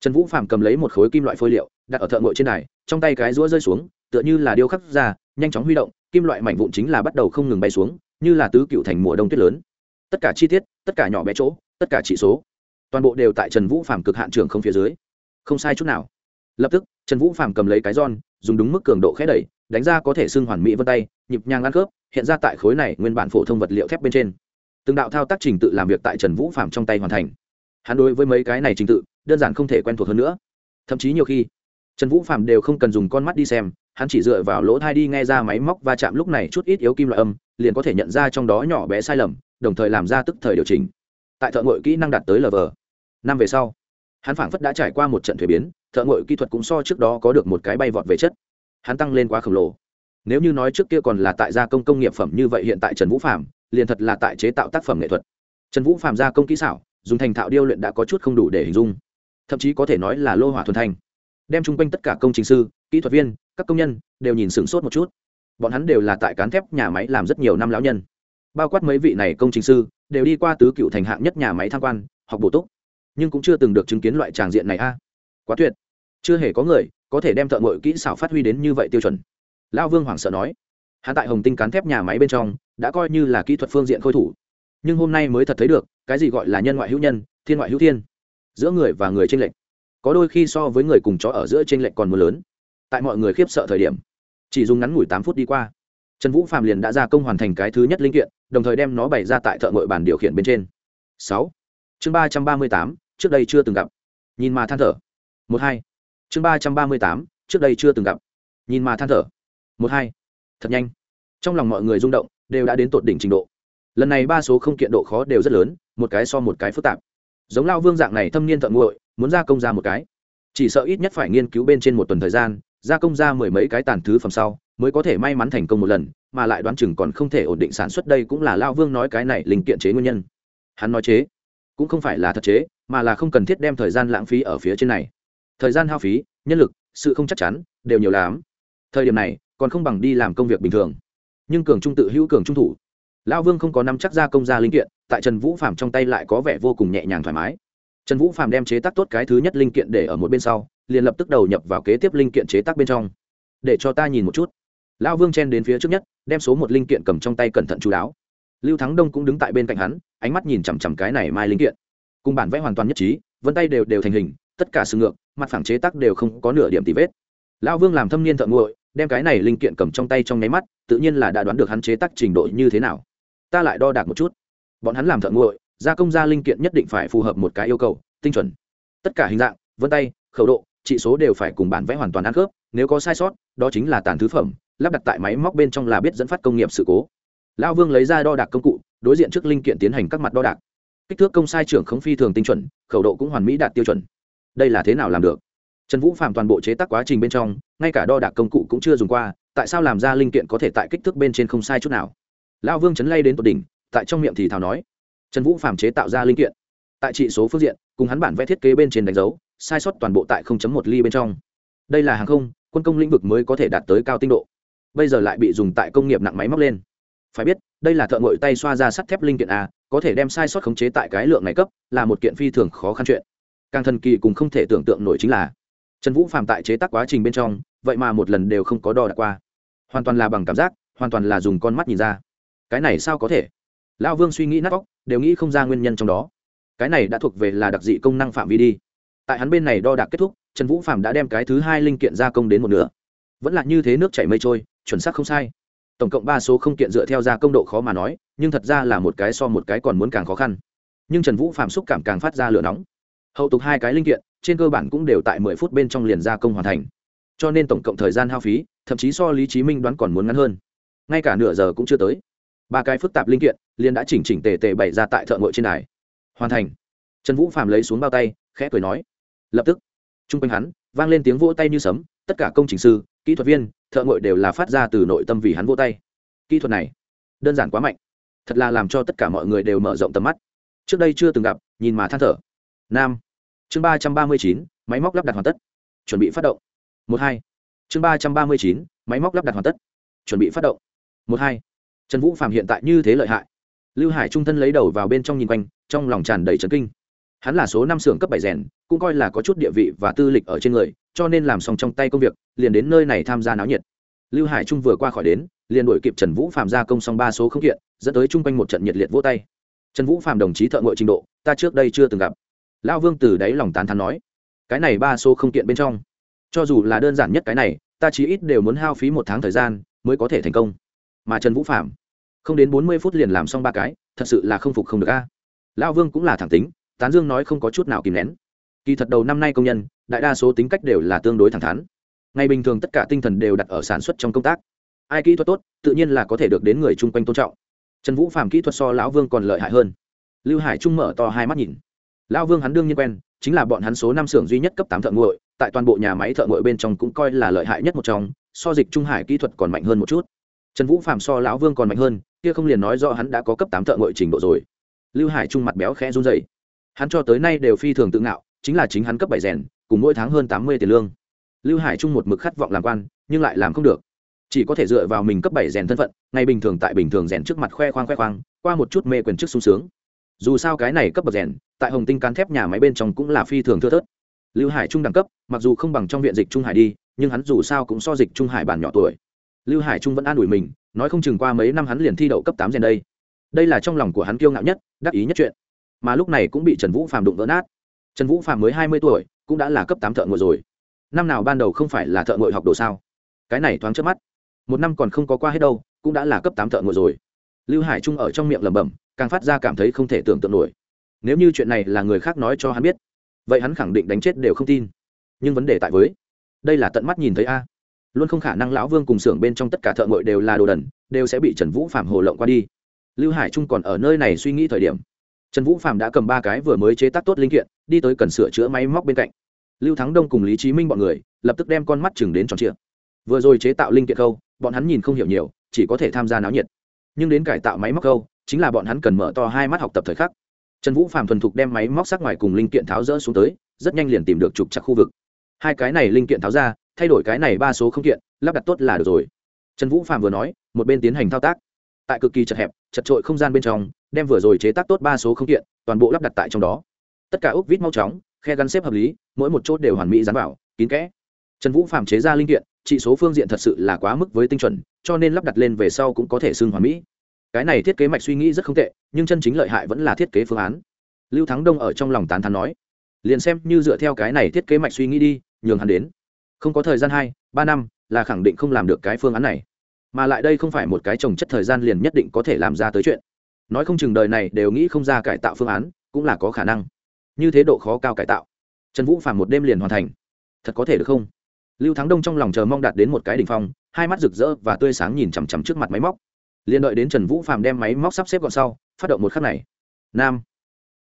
Trần vũ phàm cầm lấy một khối kim loại phôi liệu, đặt ở thợ ngội trên đài, trong tay cái rũa rơi xuống tựa như là điêu khắc ra, nhanh chóng huy động, kim loại mảnh vụn chính là bắt đầu không ngừng bay xuống, như là tứ cựu thành mùa đông tuyết lớn. Tất cả chi tiết, tất cả nhỏ bé chỗ, tất cả chỉ số, toàn bộ đều tại trần vũ phàm cực hạn trường không phía dưới. Không sai chút nào. Lập tức, trần vũ phàm cầm lấy cái giòn, dùng đúng mức cường độ khẽ đẩy, đánh ra có thể xưng hoàn mỹ vân tay, nhịp nhàng ăn khớp, hiện ra tại khối này nguyên bản phổ thông vật liệu thép bên trên. Từng đạo thao tác trình tự làm việc tại trần vũ phàm trong tay hoàn thành. Hắn đối với mấy cái này trình tự, đơn giản không thể quen thuộc hơn nữa. Thậm chí nhiều khi, trần vũ phàm đều không cần dùng con mắt đi xem hắn chỉ dựa vào lỗ thai đi nghe ra máy móc va chạm lúc này chút ít yếu kim loại âm, liền có thể nhận ra trong đó nhỏ bé sai lầm, đồng thời làm ra tức thời điều chỉnh. Tại thợ ngội kỹ năng đạt tới lv năm về sau, hắn phảng phất đã trải qua một trận thuế biến, thợ ngội kỹ thuật cũng so trước đó có được một cái bay vọt về chất. Hắn tăng lên quá khổng lồ. Nếu như nói trước kia còn là tại gia công công nghiệp phẩm như vậy hiện tại trần vũ phạm liền thật là tại chế tạo tác phẩm nghệ thuật. Trần vũ phạm gia công kỹ xảo, dùng thành thạo điêu luyện đã có chút không đủ để hình dung. Thậm chí có thể nói là lô hỏa thuần thanh. Đem chung quanh tất cả công trình sư, kỹ thuật viên các công nhân đều nhìn sửng sốt một chút. Bọn hắn đều là tại cán thép nhà máy làm rất nhiều năm lão nhân. Bao quát mấy vị này công trình sư, đều đi qua tứ cựu thành hạng nhất nhà máy tham quan, học bổ túc. Nhưng cũng chưa từng được chứng kiến loại tràng diện này a. Quá tuyệt. Chưa hề có người có thể đem thợ ngội kỹ xảo phát huy đến như vậy tiêu chuẩn. Lão vương hoảng sợ nói. Hắn tại hồng tinh cán thép nhà máy bên trong, đã coi như là kỹ thuật phương diện khôi thủ. Nhưng hôm nay mới thật thấy được, cái gì gọi là nhân ngoại hữu nhân, thiên ngoại hữu thiên. Giữa người và người tranh lệch. Có đôi khi so với người cùng chó ở giữa tranh lệch còn mưa lớn tại mọi người khiếp sợ thời điểm. Chỉ dùng ngắn ngủi tám phút đi qua, trần vũ phạm liền đã ra công hoàn thành cái thứ nhất linh kiện, đồng thời đem nó bày ra tại thợ ngội bản điều khiển bên trên. Sáu. Chương ba trăm ba mươi tám, trước đây chưa từng gặp. Nhìn mà than thở. Một hai. Chương ba trăm ba mươi tám, trước đây chưa từng gặp. Nhìn mà than thở. Một hai. Thật nhanh. Trong lòng mọi người rung động, đều đã đến tột đỉnh trình độ. Lần này ba số không kiện độ khó đều rất lớn, một cái so một cái phức tạp. Giống lao vương dạng này thâm niên thợ nguội muốn ra công ra một cái. Chỉ sợ ít nhất phải nghiên cứu bên trên một tuần thời gian gia công ra mười mấy cái tàn thứ phẩm sau, mới có thể may mắn thành công một lần, mà lại đoán chừng còn không thể ổn định sản xuất đây cũng là lao vương nói cái này linh kiện chế nguyên nhân. Hắn nói chế, cũng không phải là thật chế, mà là không cần thiết đem thời gian lãng phí ở phía trên này. Thời gian hao phí, nhân lực, sự không chắc chắn, đều nhiều lắm. Thời điểm này, còn không bằng đi làm công việc bình thường. Nhưng cường trung tự hữu cường trung thủ. Lão vương không có nắm chắc ra công ra linh kiện, tại trần vũ phạm trong tay lại có vẻ vô cùng nhẹ nhàng thoải mái. Trần vũ phạm đem chế tác tốt cái thứ nhất linh kiện để ở một bên sau liền lập tức đầu nhập vào kế tiếp linh kiện chế tác bên trong. Để cho ta nhìn một chút. Lão vương chen đến phía trước nhất, đem số một linh kiện cầm trong tay cẩn thận chú đáo. Lưu thắng đông cũng đứng tại bên cạnh hắn, ánh mắt nhìn chằm chằm cái này mai linh kiện. Cùng bản vẽ hoàn toàn nhất trí, vân tay đều đều thành hình, tất cả sự ngược, mặt phẳng chế tác đều không có nửa điểm tì vết. Lão vương làm thâm niên thợ nguội, đem cái này linh kiện cầm trong tay trong nháy mắt, tự nhiên là đã đoán được hắn chế tác trình độ như thế nào. Ta lại đo đạc một chút. Bọn hắn làm thợ nguội, gia công gia linh kiện nhất định phải phù hợp một cái yêu cầu, tinh chuẩn. Tất cả hình dạng, vân tay, khẩu độ trị số đều phải cùng bản vẽ hoàn toàn ăn khớp, nếu có sai sót, đó chính là tàn thứ phẩm, lắp đặt tại máy móc bên trong là biết dẫn phát công nghiệp sự cố. Lão vương lấy ra đo đạc công cụ, đối diện trước linh kiện tiến hành các mặt đo đạc. Kích thước công sai trưởng không phi thường tinh chuẩn, khẩu độ cũng hoàn mỹ đạt tiêu chuẩn. Đây là thế nào làm được? Trần vũ phạm toàn bộ chế tác quá trình bên trong, ngay cả đo đạc công cụ cũng chưa dùng qua, tại sao làm ra linh kiện có thể tại kích thước bên trên không sai chút nào? Lão vương chấn lay đến tột đỉnh, tại trong miệng thì thào nói. Trần vũ phạm chế tạo ra linh kiện. Tại trị số phương diện, cùng hắn bản vẽ thiết kế bên trên đánh dấu sai sót toàn bộ tại một ly bên trong. Đây là hàng không, quân công lĩnh vực mới có thể đạt tới cao tinh độ. Bây giờ lại bị dùng tại công nghiệp nặng máy móc lên. Phải biết, đây là thợ ngội tay xoa ra sắt thép linh kiện a, có thể đem sai sót khống chế tại cái lượng này cấp, là một kiện phi thường khó khăn chuyện. Càng thần kỳ cũng không thể tưởng tượng nổi chính là, trần vũ phạm tại chế tác quá trình bên trong, vậy mà một lần đều không có đo đạc qua. Hoàn toàn là bằng cảm giác, hoàn toàn là dùng con mắt nhìn ra. Cái này sao có thể? Lão vương suy nghĩ nát óc, đều nghĩ không ra nguyên nhân trong đó. Cái này đã thuộc về là đặc dị công năng phạm vi đi tại hắn bên này đo đạc kết thúc, trần vũ phạm đã đem cái thứ hai linh kiện gia công đến một nửa. Vẫn là như thế nước chảy mây trôi, chuẩn xác không sai. Tổng cộng ba số không kiện dựa theo gia công độ khó mà nói, nhưng thật ra là một cái so một cái còn muốn càng khó khăn. Nhưng trần vũ phạm xúc cảm càng phát ra lửa nóng. Hậu tục hai cái linh kiện, trên cơ bản cũng đều tại mười phút bên trong liền gia công hoàn thành. Cho nên tổng cộng thời gian hao phí, thậm chí so lý trí minh đoán còn muốn ngắn hơn. Ngay cả nửa giờ cũng chưa tới. Ba cái phức tạp linh kiện, liền đã chỉnh chỉnh tề tề bày ra tại thợ ngội trên đài. Hoàn thành. Trần vũ phạm lấy xuống bao tay, khẽ cười nói lập tức chung quanh hắn vang lên tiếng vỗ tay như sấm, tất cả công trình sư, kỹ thuật viên, thợ ngội đều là phát ra từ nội tâm vì hắn vỗ tay. Kỹ thuật này đơn giản quá mạnh, thật là làm cho tất cả mọi người đều mở rộng tầm mắt. Trước đây chưa từng gặp, nhìn mà than thở. Nam, chương ba trăm ba mươi chín, máy móc lắp đặt hoàn tất, chuẩn bị phát động. Một hai, chương ba trăm ba mươi chín, máy móc lắp đặt hoàn tất, chuẩn bị phát động. Một hai, trần vũ phạm hiện tại như thế lợi hại. Lưu hải trung thân lấy đầu vào bên trong nhìn quanh, trong lòng tràn đầy trấn kinh hắn là số năm xưởng cấp bảy rèn, cũng coi là có chút địa vị và tư lịch ở trên người, cho nên làm xong trong tay công việc, liền đến nơi này tham gia náo nhiệt. Lưu hải trung vừa qua khỏi đến, liền đổi kịp trần vũ phạm ra công xong ba số không kiện, dẫn tới chung quanh một trận nhiệt liệt vỗ tay. Trần vũ phạm đồng chí thợ ngội trình độ, ta trước đây chưa từng gặp. Lão vương từ đáy lòng tán thắn nói, cái này ba số không kiện bên trong, cho dù là đơn giản nhất cái này, ta chí ít đều muốn hao phí một tháng thời gian mới có thể thành công. Mà trần vũ phạm không đến bốn mươi phút liền làm xong ba cái, thật sự là không phục không được a. Lão vương cũng là thẳng tính tán dương nói không có chút nào kìm nén. Kỳ thật đầu năm nay công nhân, đại đa số tính cách đều là tương đối thẳng thắn. Ngày bình thường tất cả tinh thần đều đặt ở sản xuất trong công tác. Ai kỹ thuật tốt, tự nhiên là có thể được đến người chung quanh tôn trọng. Trần vũ phạm kỹ thuật so lão vương còn lợi hại hơn. Lưu hải trung mở to hai mắt nhìn. Lão vương hắn đương nhiên quen, chính là bọn hắn số năm xưởng duy nhất cấp tám thợ nguội tại toàn bộ nhà máy thợ nguội bên trong cũng coi là lợi hại nhất một trong, so dịch trung hải kỹ thuật còn mạnh hơn một chút. Trần vũ phạm so lão vương còn mạnh hơn, kia không liền nói do hắn đã có cấp tám thợ nguội trình độ rồi. Lưu hải trung mặt béo khẽ run dày hắn cho tới nay đều phi thường tự ngạo, chính là chính hắn cấp bảy rèn, cùng mỗi tháng hơn tám mươi tiền lương. Lưu hải trung một mực khát vọng làm quan, nhưng lại làm không được. Chỉ có thể dựa vào mình cấp bảy rèn thân phận, ngày bình thường tại bình thường rèn trước mặt khoe khoang khoe khoang, qua một chút mê quyền trước sung sướng. Dù sao cái này cấp bậc rèn, tại hồng tinh cán thép nhà máy bên trong cũng là phi thường thưa thớt. Lưu hải trung đẳng cấp, mặc dù không bằng trong viện dịch trung hải đi, nhưng hắn dù sao cũng so dịch trung hải bản nhỏ tuổi. Lưu hải trung vẫn an ủi mình, nói không chừng qua mấy năm hắn liền thi đậu cấp tám rèn đây. Đây là trong lòng của hắn kiêu ngạo nhất, đắc ý nhất chuyện mà lúc này cũng bị trần vũ phàm đụng vỡ nát. Trần vũ phàm mới hai mươi tuổi, cũng đã là cấp tám thợ ngồi rồi. Năm nào ban đầu không phải là thợ ngồi học đồ sao? Cái này thoáng trước mắt. Một năm còn không có qua hết đâu, cũng đã là cấp tám thợ ngồi rồi. Lưu hải trung ở trong miệng lẩm bẩm, càng phát ra cảm thấy không thể tưởng tượng nổi. Nếu như chuyện này là người khác nói cho hắn biết, vậy hắn khẳng định đánh chết đều không tin. Nhưng vấn đề tại với, đây là tận mắt nhìn thấy a. Luôn không khả năng lão vương cùng xưởng bên trong tất cả thợ ngội đều là đồ đần, đều sẽ bị trần vũ phạm hồ lộng qua đi. Lưu hải trung còn ở nơi này suy nghĩ thời điểm trần vũ phạm đã cầm ba cái vừa mới chế tác tốt linh kiện, đi tới cần sửa chữa máy móc bên cạnh. Lưu thắng đông cùng lý Chí minh bọn người lập tức đem con mắt chừng đến tròn trịa. Vừa rồi chế tạo linh kiện khâu bọn hắn nhìn không hiểu nhiều, chỉ có thể tham gia náo nhiệt. Nhưng đến cải tạo máy móc khâu chính là bọn hắn cần mở to hai mắt học tập thời khắc. Trần vũ phạm thuần thục đem máy móc sắc ngoài cùng linh kiện tháo rỡ xuống tới, rất nhanh liền tìm được trục chặt khu vực. Hai cái này linh kiện tháo ra, thay đổi cái này ba số không kiện, lắp đặt tốt là được rồi. Trần vũ phạm vừa nói, một bên tiến hành thao tác. Tại cực kỳ chật hẹp, chật trội không gian bên trong đem vừa rồi chế tác tốt ba số không kiện, toàn bộ lắp đặt tại trong đó. Tất cả ốc vít mau chóng, khe gắn xếp hợp lý, mỗi một chốt đều hoàn mỹ dán vào, kín kẽ. Trần vũ phạm chế ra linh kiện trị số phương diện thật sự là quá mức với tinh chuẩn, cho nên lắp đặt lên về sau cũng có thể xưng hoàn mỹ. Cái này thiết kế mạch suy nghĩ rất không tệ, nhưng chân chính lợi hại vẫn là thiết kế phương án. Lưu thắng đông ở trong lòng tán thán nói, liền xem như dựa theo cái này thiết kế mạch suy nghĩ đi, nhường hắn đến. Không có thời gian hai, ba năm là khẳng định không làm được cái phương án này. Mà lại đây không phải một cái trồng chất thời gian liền nhất định có thể làm ra tới chuyện nói không chừng đời này đều nghĩ không ra cải tạo phương án, cũng là có khả năng. Như thế độ khó cao cải tạo. Trần vũ phàm một đêm liền hoàn thành. Thật có thể được không? Lưu thắng đông trong lòng chờ mong đạt đến một cái đ ỉ n h phong, hai mắt rực rỡ và tươi sáng nhìn chằm chằm trước mặt máy móc. Liền đợi đến trần vũ phàm đem máy móc sắp xếp gọn sau, phát động một khắc này. Nam.